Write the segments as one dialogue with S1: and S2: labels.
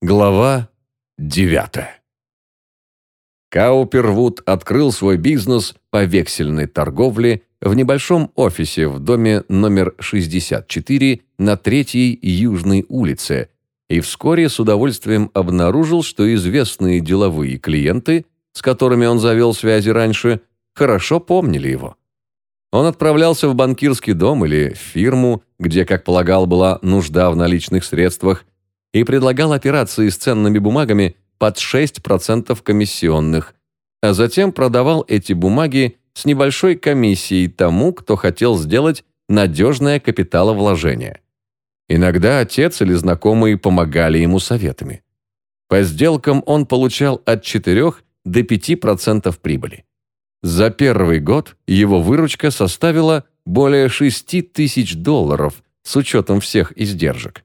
S1: Глава 9. Каупервуд открыл свой бизнес по вексельной торговле в небольшом офисе в доме номер 64 на Третьей Южной улице и вскоре с удовольствием обнаружил, что известные деловые клиенты, с которыми он завел связи раньше, хорошо помнили его. Он отправлялся в банкирский дом или в фирму, где, как полагал, была нужда в наличных средствах, и предлагал операции с ценными бумагами под 6% комиссионных, а затем продавал эти бумаги с небольшой комиссией тому, кто хотел сделать надежное капиталовложение. Иногда отец или знакомые помогали ему советами. По сделкам он получал от 4 до 5% прибыли. За первый год его выручка составила более 6 тысяч долларов с учетом всех издержек.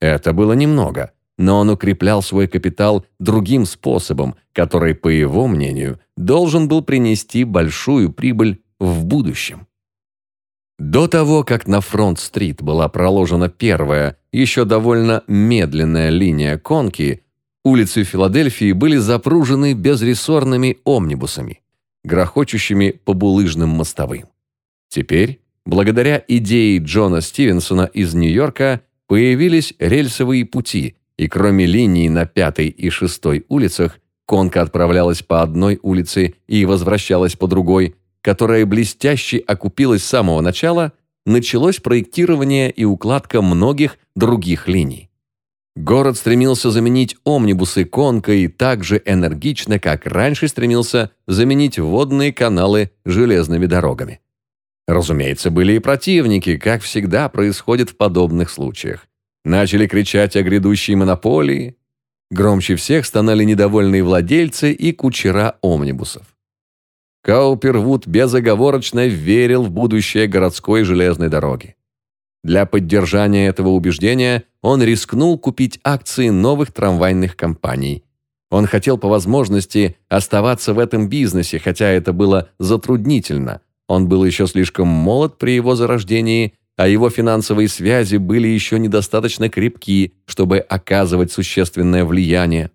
S1: Это было немного, но он укреплял свой капитал другим способом, который, по его мнению, должен был принести большую прибыль в будущем. До того, как на Фронт-стрит была проложена первая, еще довольно медленная линия конки, улицы Филадельфии были запружены безрессорными омнибусами, грохочущими по булыжным мостовым. Теперь, благодаря идее Джона Стивенсона из Нью-Йорка, Появились рельсовые пути, и кроме линий на пятой и шестой улицах, конка отправлялась по одной улице и возвращалась по другой, которая блестяще окупилась с самого начала, началось проектирование и укладка многих других линий. Город стремился заменить омнибусы конкой так же энергично, как раньше стремился заменить водные каналы железными дорогами. Разумеется, были и противники, как всегда происходит в подобных случаях. Начали кричать о грядущей монополии. Громче всех стонали недовольные владельцы и кучера омнибусов. Каупервуд безоговорочно верил в будущее городской железной дороги. Для поддержания этого убеждения он рискнул купить акции новых трамвайных компаний. Он хотел по возможности оставаться в этом бизнесе, хотя это было затруднительно – он был еще слишком молод при его зарождении, а его финансовые связи были еще недостаточно крепки, чтобы оказывать существенное влияние.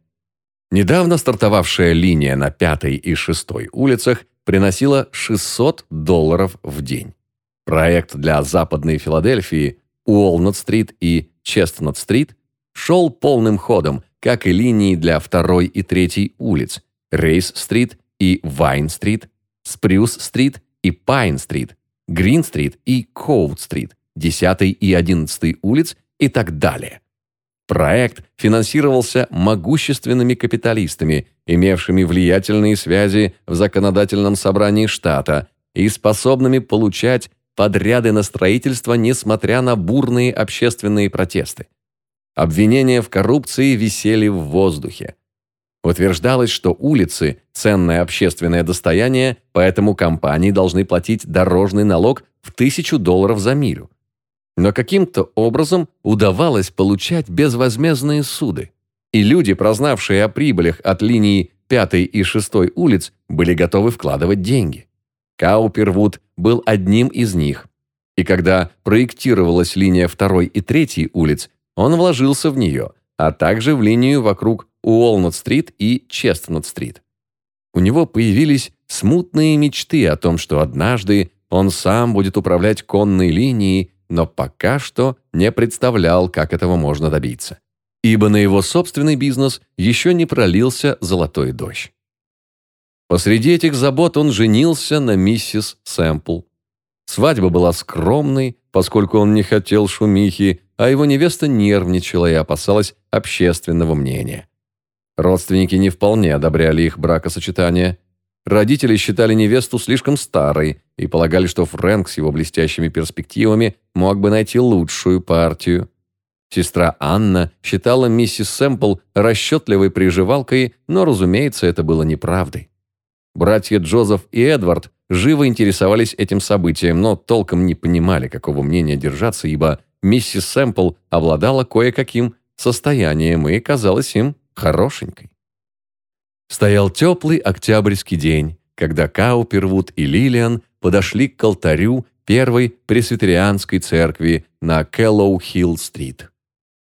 S1: Недавно стартовавшая линия на пятой и шестой улицах приносила 600 долларов в день. Проект для Западной Филадельфии, Уолнат-стрит и Честнат-стрит шел полным ходом, как и линии для второй и третьей улиц, Рейс-стрит и Вайн-стрит, Спрюс-стрит и Пайн-стрит, Грин-стрит и Коут-стрит, 10 и 11 улиц и так далее. Проект финансировался могущественными капиталистами, имевшими влиятельные связи в законодательном собрании штата и способными получать подряды на строительство, несмотря на бурные общественные протесты. Обвинения в коррупции висели в воздухе. Утверждалось, что улицы – ценное общественное достояние, поэтому компании должны платить дорожный налог в тысячу долларов за милю. Но каким-то образом удавалось получать безвозмездные суды. И люди, прознавшие о прибылях от линии 5 и 6 улиц, были готовы вкладывать деньги. Каупервуд был одним из них. И когда проектировалась линия 2 и 3 улиц, он вложился в нее, а также в линию вокруг Уолнат-стрит и Честнат-стрит. У него появились смутные мечты о том, что однажды он сам будет управлять конной линией, но пока что не представлял, как этого можно добиться. Ибо на его собственный бизнес еще не пролился золотой дождь. Посреди этих забот он женился на миссис Сэмпл. Свадьба была скромной, поскольку он не хотел шумихи, а его невеста нервничала и опасалась общественного мнения. Родственники не вполне одобряли их бракосочетание. Родители считали невесту слишком старой и полагали, что Фрэнк с его блестящими перспективами мог бы найти лучшую партию. Сестра Анна считала миссис Сэмпл расчетливой приживалкой, но, разумеется, это было неправдой. Братья Джозеф и Эдвард живо интересовались этим событием, но толком не понимали, какого мнения держаться, ибо миссис Сэмпл обладала кое-каким состоянием и казалась им хорошенькой. Стоял теплый октябрьский день, когда Каупервуд и Лилиан подошли к алтарю первой пресвитерианской церкви на Кэллоу-Хилл-стрит.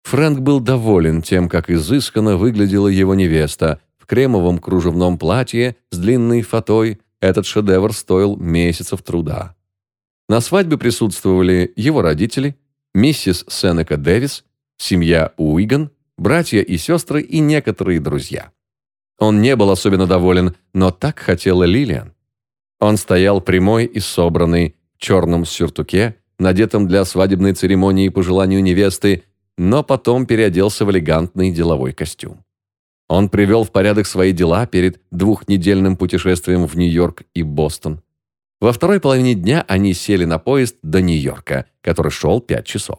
S1: Фрэнк был доволен тем, как изысканно выглядела его невеста в кремовом кружевном платье с длинной фатой. Этот шедевр стоил месяцев труда. На свадьбе присутствовали его родители, миссис Сенека Дэвис, семья Уиган, братья и сестры и некоторые друзья. Он не был особенно доволен, но так хотела Лилиан. Он стоял прямой и собранный, в черном сюртуке, надетом для свадебной церемонии по желанию невесты, но потом переоделся в элегантный деловой костюм. Он привел в порядок свои дела перед двухнедельным путешествием в Нью-Йорк и Бостон. Во второй половине дня они сели на поезд до Нью-Йорка, который шел пять часов.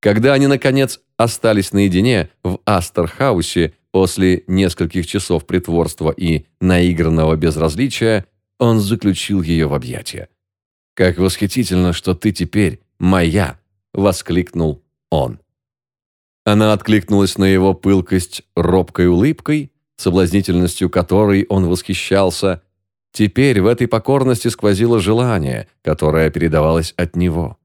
S1: Когда они, наконец, остались наедине в Астерхаусе после нескольких часов притворства и наигранного безразличия, он заключил ее в объятия. «Как восхитительно, что ты теперь моя!» — воскликнул он. Она откликнулась на его пылкость робкой улыбкой, соблазнительностью которой он восхищался. Теперь в этой покорности сквозило желание, которое передавалось от него.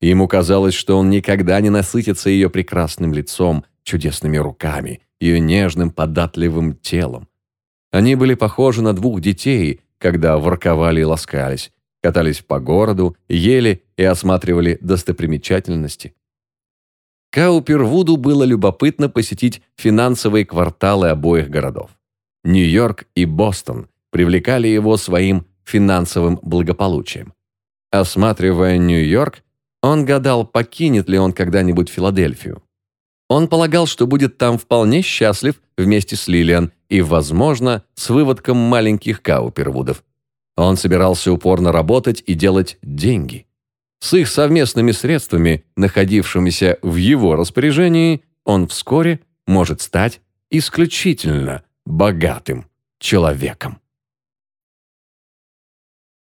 S1: Ему казалось, что он никогда не насытится ее прекрасным лицом, чудесными руками, ее нежным податливым телом. Они были похожи на двух детей, когда ворковали и ласкались, катались по городу, ели и осматривали достопримечательности. Каупервуду было любопытно посетить финансовые кварталы обоих городов. Нью-Йорк и Бостон привлекали его своим финансовым благополучием. Осматривая Нью-Йорк, он гадал, покинет ли он когда-нибудь Филадельфию. Он полагал, что будет там вполне счастлив вместе с Лилиан и, возможно, с выводком маленьких Каупервудов. Он собирался упорно работать и делать деньги. С их совместными средствами, находившимися в его распоряжении, он вскоре может стать исключительно богатым человеком.